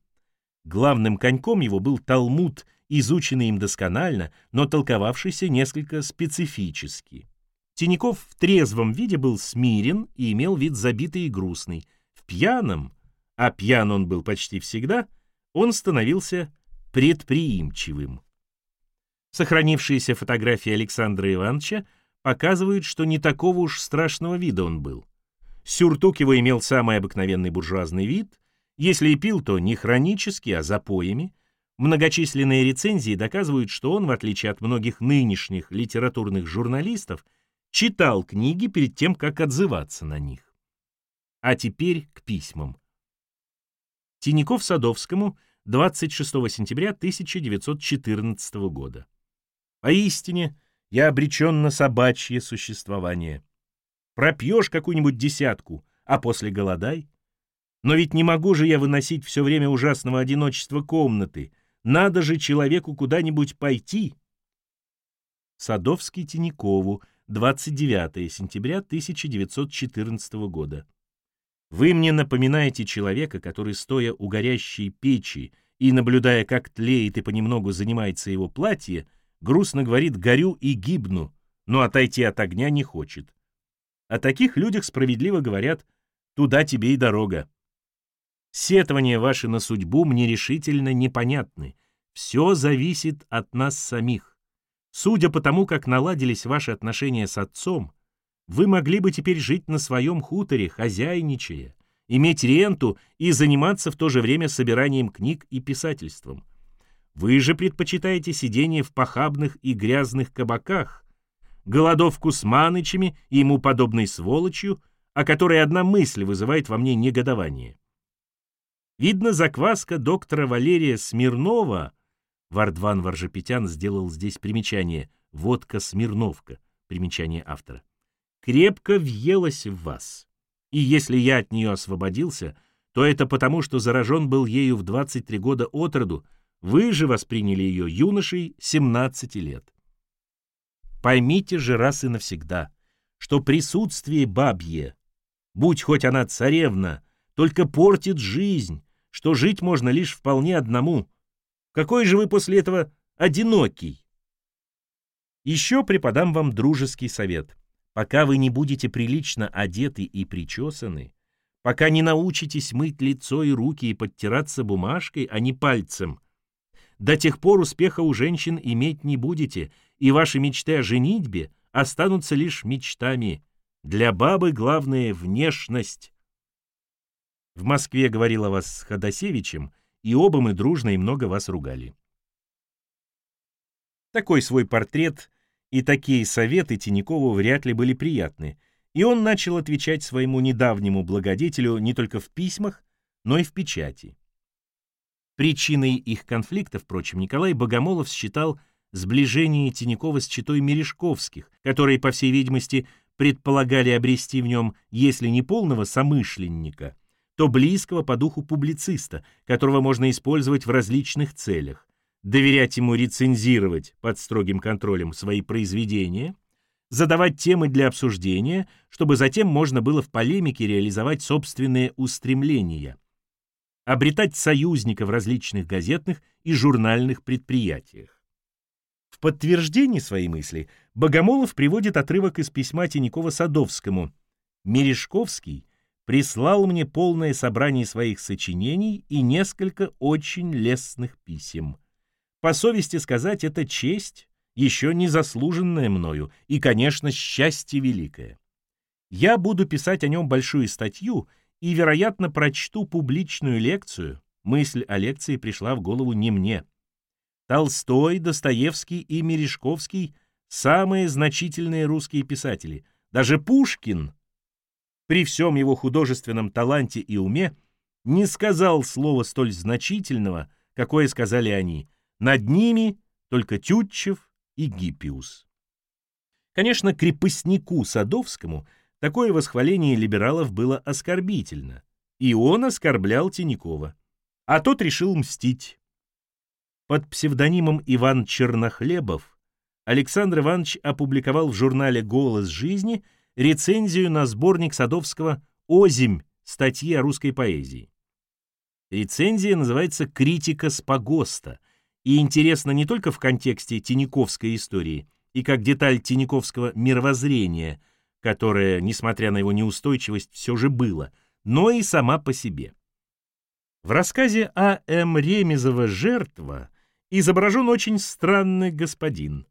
Главным коньком его был Талмуд, изученный им досконально, но толковавшийся несколько специфически. Тиняков в трезвом виде был смирен и имел вид забитый и грустный. В пьяном, а пьян он был почти всегда, он становился предприимчивым. Сохранившиеся фотографии Александра Ивановича показывают, что не такого уж страшного вида он был. Сюртук его имел самый обыкновенный буржуазный вид, если и пил, то не хронически, а запоями. Многочисленные рецензии доказывают, что он, в отличие от многих нынешних литературных журналистов, читал книги перед тем, как отзываться на них. А теперь к письмам. Тиняков Садовскому 26 сентября 1914 года. Поистине, я обречен на собачье существование. Пропьешь какую-нибудь десятку, а после голодай. Но ведь не могу же я выносить все время ужасного одиночества комнаты. Надо же человеку куда-нибудь пойти. Садовский Тинякову, 29 сентября 1914 года. Вы мне напоминаете человека, который, стоя у горящей печи и наблюдая, как тлеет и понемногу занимается его платье, грустно говорит «горю и гибну», но отойти от огня не хочет. О таких людях справедливо говорят «туда тебе и дорога». Сетования ваши на судьбу мне решительно непонятны. Все зависит от нас самих. Судя по тому, как наладились ваши отношения с отцом, вы могли бы теперь жить на своем хуторе, хозяйничая, иметь ренту и заниматься в то же время собиранием книг и писательством. Вы же предпочитаете сидение в похабных и грязных кабаках, голодовку с манычами и ему подобной сволочью, о которой одна мысль вызывает во мне негодование. Видно, закваска доктора Валерия Смирнова, Вардван Варжапетян сделал здесь примечание, водка Смирновка, примечание автора, крепко въелась в вас. И если я от нее освободился, то это потому, что заражен был ею в 23 года от роду, вы же восприняли ее юношей 17 лет. Поймите же раз и навсегда, что присутствие бабье, будь хоть она царевна, только портит жизнь, что жить можно лишь вполне одному. Какой же вы после этого одинокий? Еще преподам вам дружеский совет. Пока вы не будете прилично одеты и причесаны, пока не научитесь мыть лицо и руки и подтираться бумажкой, а не пальцем, до тех пор успеха у женщин иметь не будете, и ваши мечты о женитьбе останутся лишь мечтами. Для бабы главное — внешность. В Москве говорила вас с Ходосевичем, и оба мы дружно и много вас ругали. Такой свой портрет и такие советы Тинякову вряд ли были приятны, и он начал отвечать своему недавнему благодетелю не только в письмах, но и в печати. Причиной их конфликта, впрочем, Николай Богомолов считал сближение Тинякова с читой Мережковских, которые, по всей видимости, предполагали обрести в нем, если не полного самышленника, то близкого по духу публициста, которого можно использовать в различных целях, доверять ему рецензировать под строгим контролем свои произведения, задавать темы для обсуждения, чтобы затем можно было в полемике реализовать собственные устремления, обретать союзника в различных газетных и журнальных предприятиях. В подтверждении своей мысли Богомолов приводит отрывок из письма Тинякова Садовскому. Мережковский прислал мне полное собрание своих сочинений и несколько очень лестных писем. По совести сказать, это честь, еще не заслуженная мною, и, конечно, счастье великое. Я буду писать о нем большую статью и, вероятно, прочту публичную лекцию. Мысль о лекции пришла в голову не мне. Толстой, Достоевский и Мережковский — самые значительные русские писатели. Даже Пушкин — при всем его художественном таланте и уме не сказал слова столь значительного, какое сказали они. Над ними, только Тютчев и Гиппиус. Конечно, крепостнику Садовскому такое восхваление либералов было оскорбительно, и он оскорблял Тинякова, а тот решил мстить. Под псевдонимом Иван Чернохлебов Александр Иванович опубликовал в журнале «Голос жизни» рецензию на сборник Садовского «Озимь. Статьи о русской поэзии». Рецензия называется «Критика с погоста» и интересна не только в контексте Тиняковской истории и как деталь Тиняковского мировоззрения, которое, несмотря на его неустойчивость, все же было, но и сама по себе. В рассказе А. М. Ремезова «Жертва» изображен очень странный господин.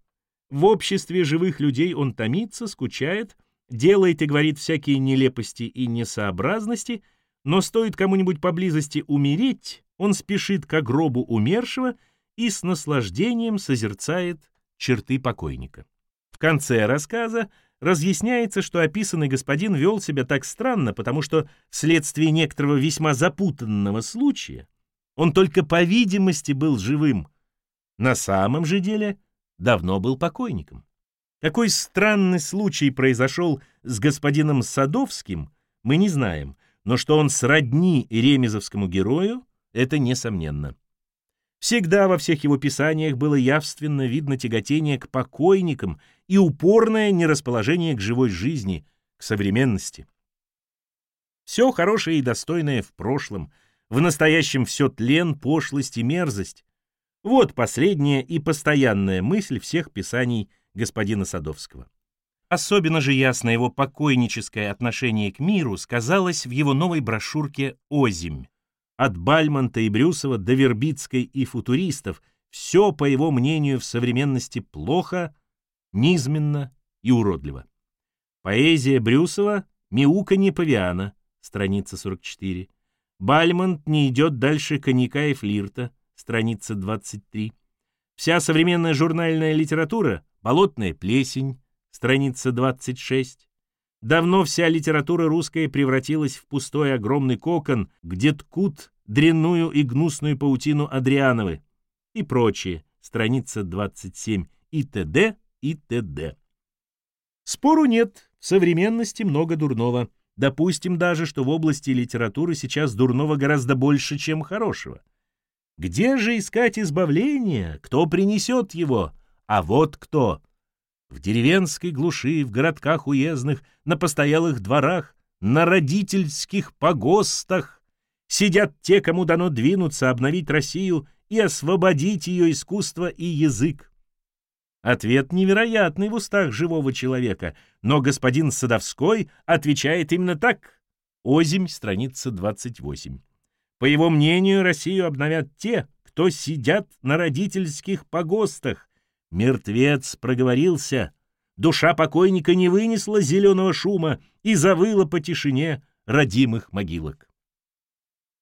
В обществе живых людей он томится, скучает, делает и говорит всякие нелепости и несообразности, но стоит кому-нибудь поблизости умереть, он спешит к гробу умершего и с наслаждением созерцает черты покойника. В конце рассказа разъясняется, что описанный господин вел себя так странно, потому что вследствие некоторого весьма запутанного случая он только по видимости был живым, на самом же деле давно был покойником. Какой странный случай произошел с господином Садовским, мы не знаем, но что он сродни ремезовскому герою, это несомненно. Всегда во всех его писаниях было явственно видно тяготение к покойникам и упорное нерасположение к живой жизни, к современности. Все хорошее и достойное в прошлом, в настоящем все тлен, пошлость и мерзость. Вот последняя и постоянная мысль всех писаний господина Садовского. Особенно же ясно его покойническое отношение к миру сказалось в его новой брошюрке «Озимь». От Бальмонта и Брюсова до Вербицкой и футуристов все, по его мнению, в современности плохо, низменно и уродливо. Поэзия Брюсова «Мяуканье павиана», страница 44. Бальмонт не идет дальше коньяка и флирта, страница 23. Вся современная журнальная литература — болотная плесень, страница 26. Давно вся литература русская превратилась в пустой огромный кокон, где ткут дрянную и гнусную паутину Адриановы и прочее, страница 27 и т.д. и т.д. Спору нет, в современности много дурного. Допустим даже, что в области литературы сейчас дурного гораздо больше, чем хорошего. Где же искать избавление? Кто принесет его? А вот кто. В деревенской глуши, в городках уездных, на постоялых дворах, на родительских погостах сидят те, кому дано двинуться, обновить Россию и освободить ее искусство и язык. Ответ невероятный в устах живого человека, но господин Садовской отвечает именно так. Озимь, страница 28. По его мнению, Россию обновят те, кто сидят на родительских погостах, Мертвец проговорился. Душа покойника не вынесла зеленого шума и завыла по тишине родимых могилок.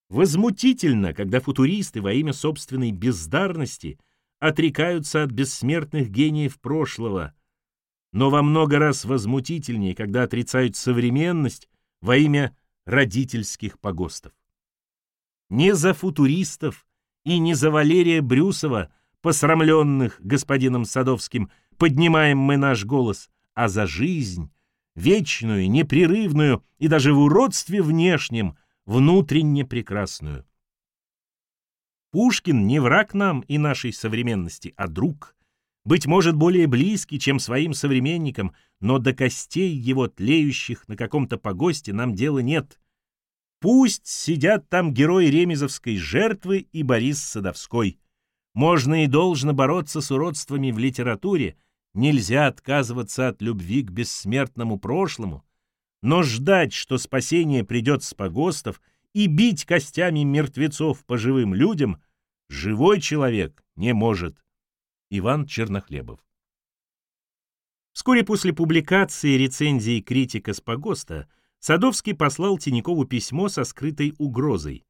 Возмутительно, когда футуристы во имя собственной бездарности отрекаются от бессмертных гениев прошлого, но во много раз возмутительнее, когда отрицают современность во имя родительских погостов. Не за футуристов и не за Валерия Брюсова посрамленных господином Садовским, поднимаем мы наш голос, а за жизнь, вечную, непрерывную и даже в уродстве внешнем, внутренне прекрасную. Пушкин не враг нам и нашей современности, а друг, быть может, более близкий, чем своим современникам, но до костей его тлеющих на каком-то погосте нам дела нет. Пусть сидят там герои ремезовской жертвы и Борис Садовской. Можно и должно бороться с уродствами в литературе, нельзя отказываться от любви к бессмертному прошлому, но ждать, что спасение придет с погостов, и бить костями мертвецов по живым людям живой человек не может. Иван Чернохлебов Вскоре после публикации рецензии критика с погоста Садовский послал Тинькову письмо со скрытой угрозой.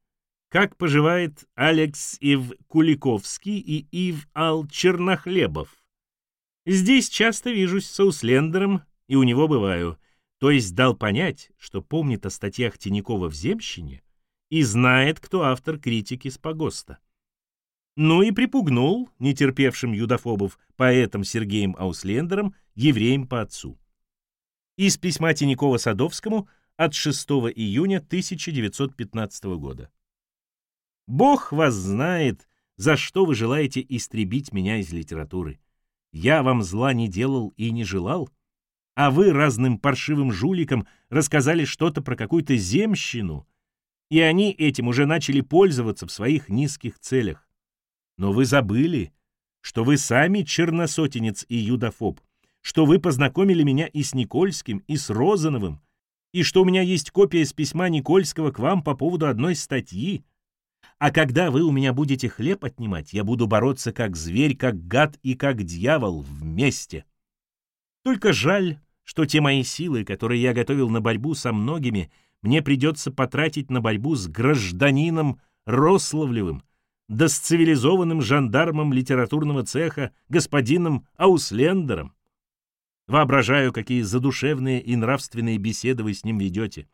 Как поживает Алекс Ив Куликовский и Ив Ал Чернохлебов? Здесь часто вижусь с Ауслендером, и у него бываю. То есть дал понять, что помнит о статьях Тинякова в «Земщине» и знает, кто автор критики с погоста. Ну и припугнул нетерпевшим юдофобов поэтом Сергеем Ауслендером, евреем по отцу. Из письма Тинякова Садовскому от 6 июня 1915 года. «Бог вас знает, за что вы желаете истребить меня из литературы. Я вам зла не делал и не желал, а вы разным паршивым жуликам рассказали что-то про какую-то земщину, и они этим уже начали пользоваться в своих низких целях. Но вы забыли, что вы сами черносотенец и юдофоб, что вы познакомили меня и с Никольским, и с Розановым, и что у меня есть копия с письма Никольского к вам по поводу одной статьи. А когда вы у меня будете хлеб отнимать, я буду бороться как зверь, как гад и как дьявол вместе. Только жаль, что те мои силы, которые я готовил на борьбу со многими, мне придется потратить на борьбу с гражданином Рославлевым, да с цивилизованным жандармом литературного цеха господином Ауслендером. Воображаю, какие задушевные и нравственные беседы вы с ним ведете.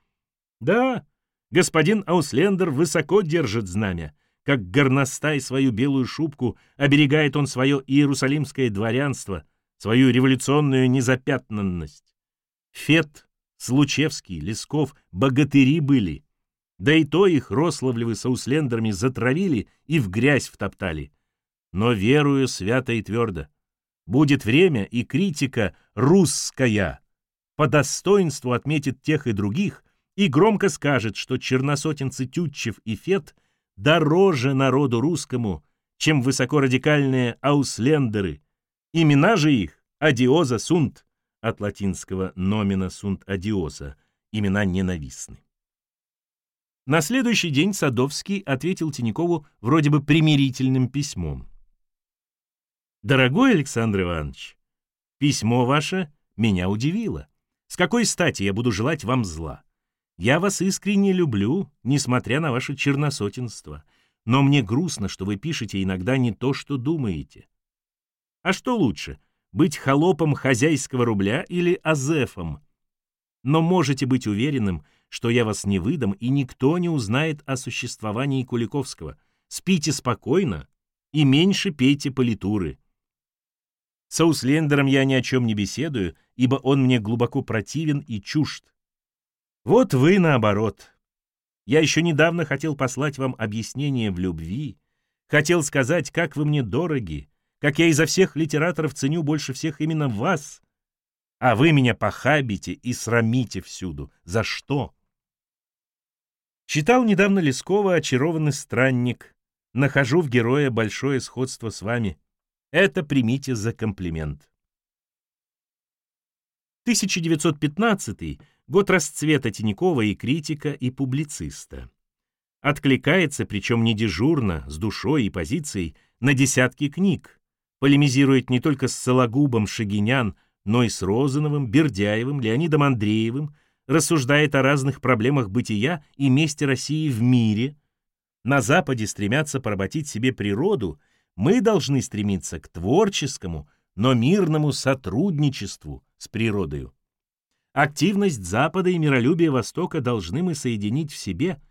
Да, господин Ауслендер высоко держит знамя, как горностай свою белую шубку, оберегает он свое иерусалимское дворянство, свою революционную незапятнанность. Фет, Случевский, Лесков — богатыри были. Да и то их Рославлевы с Ауслендерами затравили и в грязь втоптали. Но верую свято и твердо. Будет время, и критика русская по достоинству отметит тех и других и громко скажет, что черносотенцы Тютчев и Фет дороже народу русскому, чем высокорадикальные ауслендеры. Имена же их — Адиоза Сунт, от латинского номина сунт адиоза, имена ненавистны. На следующий день Садовский ответил Тинькову вроде бы примирительным письмом. Дорогой Александр Иванович, письмо ваше меня удивило. С какой стати я буду желать вам зла? Я вас искренне люблю, несмотря на ваше черносотенство, но мне грустно, что вы пишете иногда не то, что думаете. А что лучше, быть холопом хозяйского рубля или азефом? Но можете быть уверенным, что я вас не выдам, и никто не узнает о существовании Куликовского. Спите спокойно и меньше пейте политуры. С Ауслендером я ни о чем не беседую, ибо он мне глубоко противен и чужд. Вот вы наоборот. Я еще недавно хотел послать вам объяснение в любви, хотел сказать, как вы мне дороги, как я изо всех литераторов ценю больше всех именно вас, а вы меня похабите и срамите всюду. За что? Читал недавно Лескова «Очарованный странник». Нахожу в героя большое сходство с вами. Это примите за комплимент. 1915 год расцвета Тинякова и критика, и публициста. Откликается, причем не дежурно, с душой и позицией, на десятки книг. Полемизирует не только с Сологубом Шагинян, но и с Розановым, Бердяевым, Леонидом Андреевым, рассуждает о разных проблемах бытия и месте России в мире. На Западе стремятся поработить себе природу – мы должны стремиться к творческому, но мирному сотрудничеству с природою. Активность Запада и миролюбие Востока должны мы соединить в себе,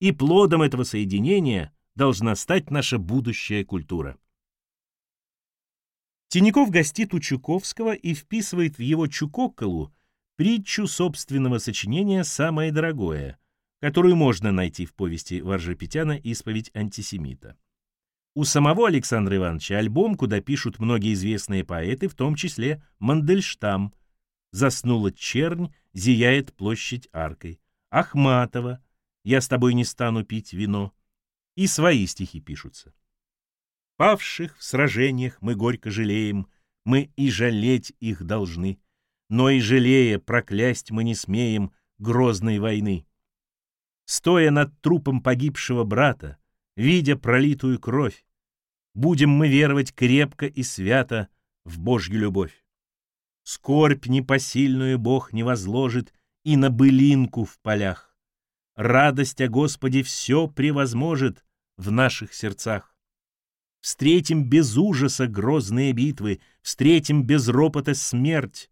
и плодом этого соединения должна стать наша будущая культура. Тиняков гостит у Чуковского и вписывает в его Чукоколу притчу собственного сочинения «Самое дорогое», которую можно найти в повести Варжапетяна «Исповедь антисемита». У самого Александра Ивановича альбом, куда пишут многие известные поэты, в том числе Мандельштам. Заснула чернь, зияет площадь аркой. Ахматова, я с тобой не стану пить вино. И свои стихи пишутся. Павших в сражениях мы горько жалеем, мы и жалеть их должны, но и жалея проклясть мы не смеем грозной войны. Стоя над трупом погибшего брата, видя пролитую кровь, будем мы веровать крепко и свято в Божью любовь. Скорбь непосильную Бог не возложит и на былинку в полях. Радость о Господе все превозможет в наших сердцах. Встретим без ужаса грозные битвы, встретим без ропота смерть.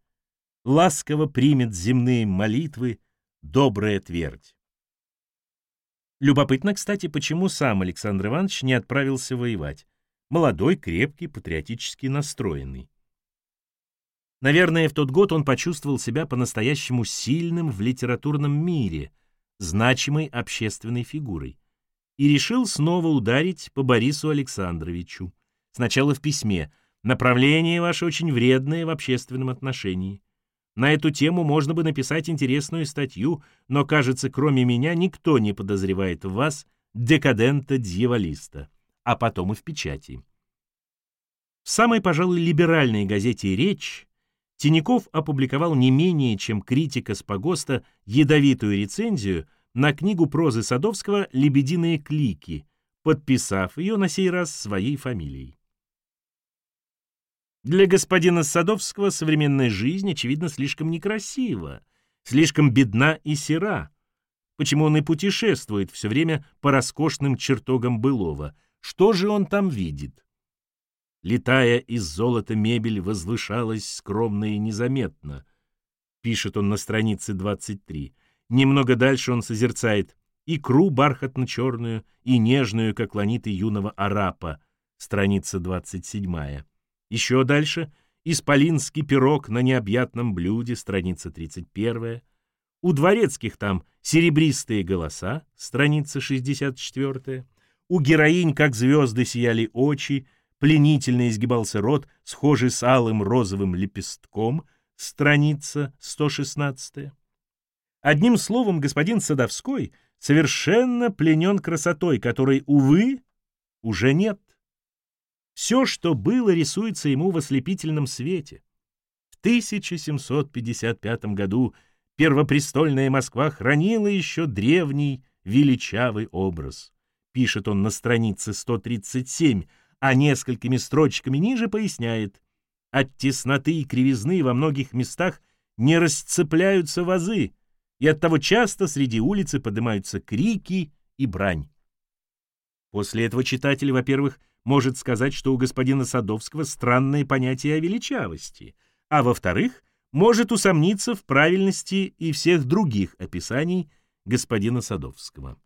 Ласково примет земные молитвы добрая твердь. Любопытно, кстати, почему сам Александр Иванович не отправился воевать. молодой, крепкий, патриотически настроенный. Наверное, в тот год он почувствовал себя по-настоящему сильным в литературном мире, значимой общественной фигурой, и решил снова ударить по Борису Александровичу. Сначала в письме «Направление ваше очень вредное в общественном отношении». На эту тему можно бы написать интересную статью, но, кажется, кроме меня никто не подозревает в вас декадента-дьяволиста, а потом и в печати. В самой, пожалуй, либеральной газете «Речь» Тиняков опубликовал не менее, чем критика с погоста, ядовитую рецензию на книгу прозы Садовского «Лебединые клики», подписав ее на сей раз своей фамилией. Для господина Садовского современная жизнь, очевидно, слишком некрасива, слишком бедна и сера. Почему он и путешествует все время по роскошным чертогам былого? Что же он там видит? Летая из золота мебель возвышалась скромно и незаметно. Пишет он на странице 23. Немного дальше он созерцает икру бархатно-черную и нежную, как ланиты юного арапа, страница 27. Еще дальше — исполинский пирог на необъятном блюде, страница 31. У дворецких там серебристые голоса, страница 64. У героинь, как звезды, сияли очи, пленительно изгибался рот, схожий с алым розовым лепестком, страница 116. Одним словом, господин Садовской совершенно пленен красотой, которой, увы, уже нет. Все, что было, рисуется ему в ослепительном свете. В 1755 году первопрестольная Москва хранила еще древний величавый образ. Пишет он на странице 137, а несколькими строчками ниже поясняет. От тесноты и кривизны во многих местах не расцепляются вазы, и оттого часто среди улицы поднимаются крики и брань. После этого читатель, во-первых, может сказать, что у господина Садовского странное понятие о величавости, а во-вторых, может усомниться в правильности и всех других описаний господина Садовского.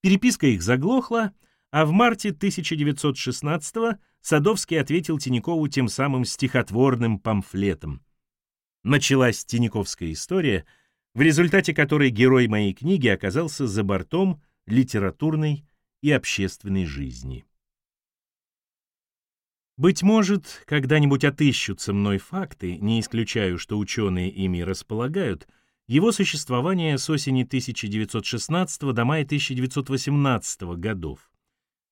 Переписка их заглохла, а в марте 1916 Садовский ответил Тинькову тем самым стихотворным памфлетом. Началась Тиньковская история, в результате которой герой моей книги оказался за бортом литературной и общественной жизни. Быть может, когда-нибудь отыщутся мной факты, не исключаю, что ученые ими располагают, его существование с осени 1916 до мая 1918 годов.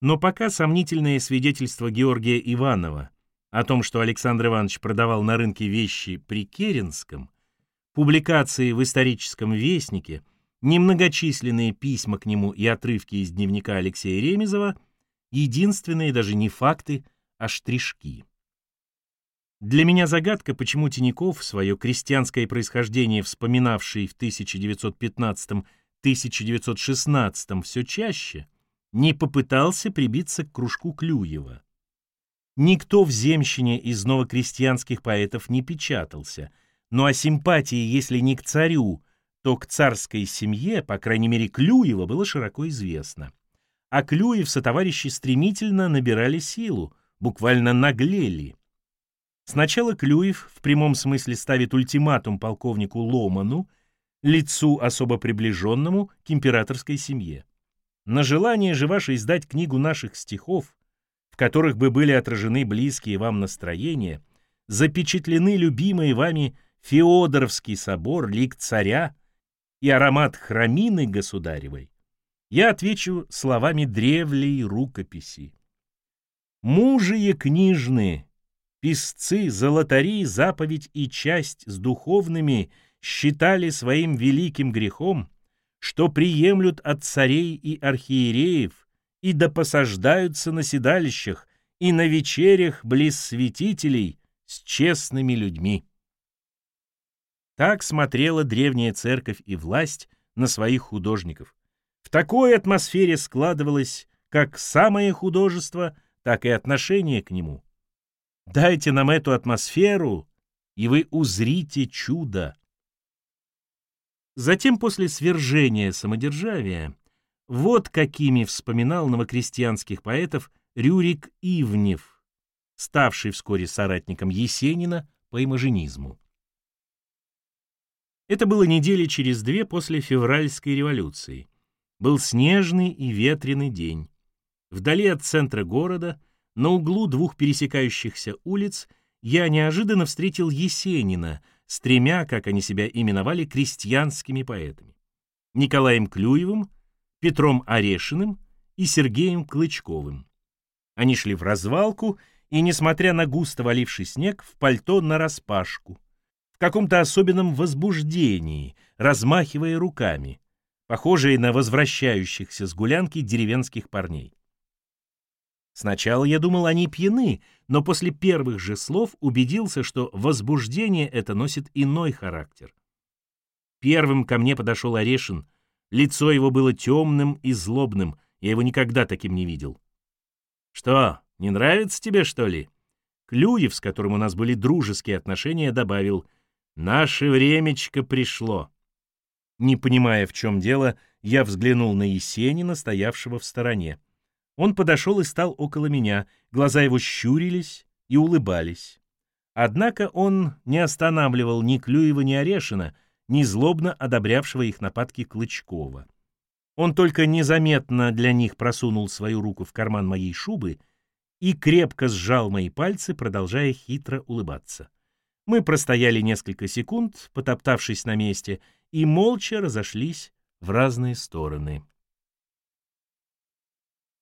Но пока сомнительное свидетельство Георгия Иванова о том, что Александр Иванович продавал на рынке вещи при Керенском, публикации в историческом вестнике – Немногочисленные письма к нему и отрывки из дневника Алексея Ремезова — единственные даже не факты, а штришки. Для меня загадка, почему Тиняков, свое крестьянское происхождение, вспоминавший в 1915-1916 все чаще, не попытался прибиться к кружку Клюева. Никто в земщине из новокрестьянских поэтов не печатался, но о симпатии, если не к царю, то к царской семье, по крайней мере Клюева, было широко известно. А Клюев сотоварищи стремительно набирали силу, буквально наглели. Сначала Клюев в прямом смысле ставит ультиматум полковнику Ломану, лицу особо приближенному к императорской семье. На желание же ваше издать книгу наших стихов, в которых бы были отражены близкие вам настроения, запечатлены любимые вами Феодоровский собор, лик царя, и аромат храмины государевой, я отвечу словами древлей рукописи. Мужие книжные, писцы, золотари, заповедь и часть с духовными считали своим великим грехом, что приемлют от царей и архиереев и да посаждаются на седалищах и на вечерях близ святителей с честными людьми. Так смотрела древняя церковь и власть на своих художников. В такой атмосфере складывалось как самое художество, так и отношение к нему. Дайте нам эту атмосферу, и вы узрите чудо. Затем, после свержения самодержавия, вот какими вспоминал новокрестьянских поэтов Рюрик Ивнев, ставший вскоре соратником Есенина по имажинизму. Это было недели через две после февральской революции. Был снежный и ветреный день. Вдали от центра города, на углу двух пересекающихся улиц, я неожиданно встретил Есенина с тремя, как они себя именовали, крестьянскими поэтами. Николаем Клюевым, Петром Орешиным и Сергеем Клычковым. Они шли в развалку и, несмотря на густо валивший снег, в пальто нараспашку, в каком-то особенном возбуждении, размахивая руками, похожие на возвращающихся с гулянки деревенских парней. Сначала я думал, они пьяны, но после первых же слов убедился, что возбуждение это носит иной характер. Первым ко мне подошел Орешин. Лицо его было темным и злобным, я его никогда таким не видел. «Что, не нравится тебе, что ли?» Клюев, с которым у нас были дружеские отношения, добавил «Наше времечко пришло». Не понимая, в чем дело, я взглянул на Есенина, стоявшего в стороне. Он подошел и стал около меня, глаза его щурились и улыбались. Однако он не останавливал ни Клюева, ни Орешина, ни злобно одобрявшего их нападки Клычкова. Он только незаметно для них просунул свою руку в карман моей шубы и крепко сжал мои пальцы, продолжая хитро улыбаться. Мы простояли несколько секунд, потоптавшись на месте, и молча разошлись в разные стороны.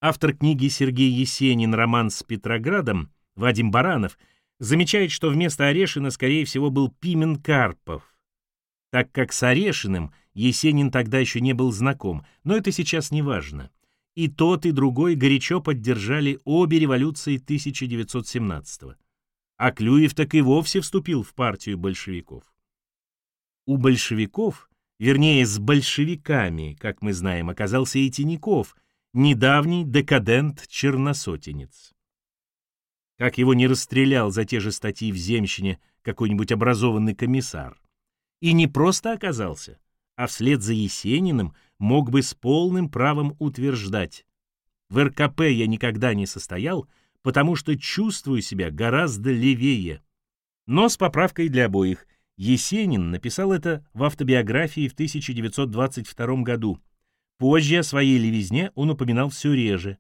Автор книги Сергей Есенин «Роман с Петроградом» Вадим Баранов замечает, что вместо Орешина, скорее всего, был Пимен Карпов, так как с Орешиным Есенин тогда еще не был знаком, но это сейчас не важно. И тот, и другой горячо поддержали обе революции 1917 -го. А Клюев так и вовсе вступил в партию большевиков. У большевиков, вернее, с большевиками, как мы знаем, оказался и Тиняков – недавний декадент-черносотенец. Как его не расстрелял за те же статьи в земщине какой-нибудь образованный комиссар. И не просто оказался, а вслед за Есениным мог бы с полным правом утверждать. В РКП я никогда не состоял, потому что чувствую себя гораздо левее. Но с поправкой для обоих. Есенин написал это в автобиографии в 1922 году, Позже о своей левизне он упоминал все реже.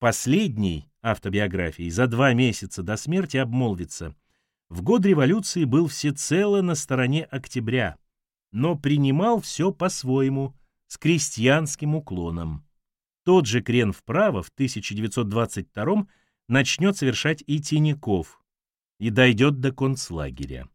Последней автобиографии за два месяца до смерти обмолвится. В год революции был всецело на стороне октября, но принимал все по-своему, с крестьянским уклоном. Тот же крен вправо в 1922 начнет совершать и Тиняков и дойдет до концлагеря.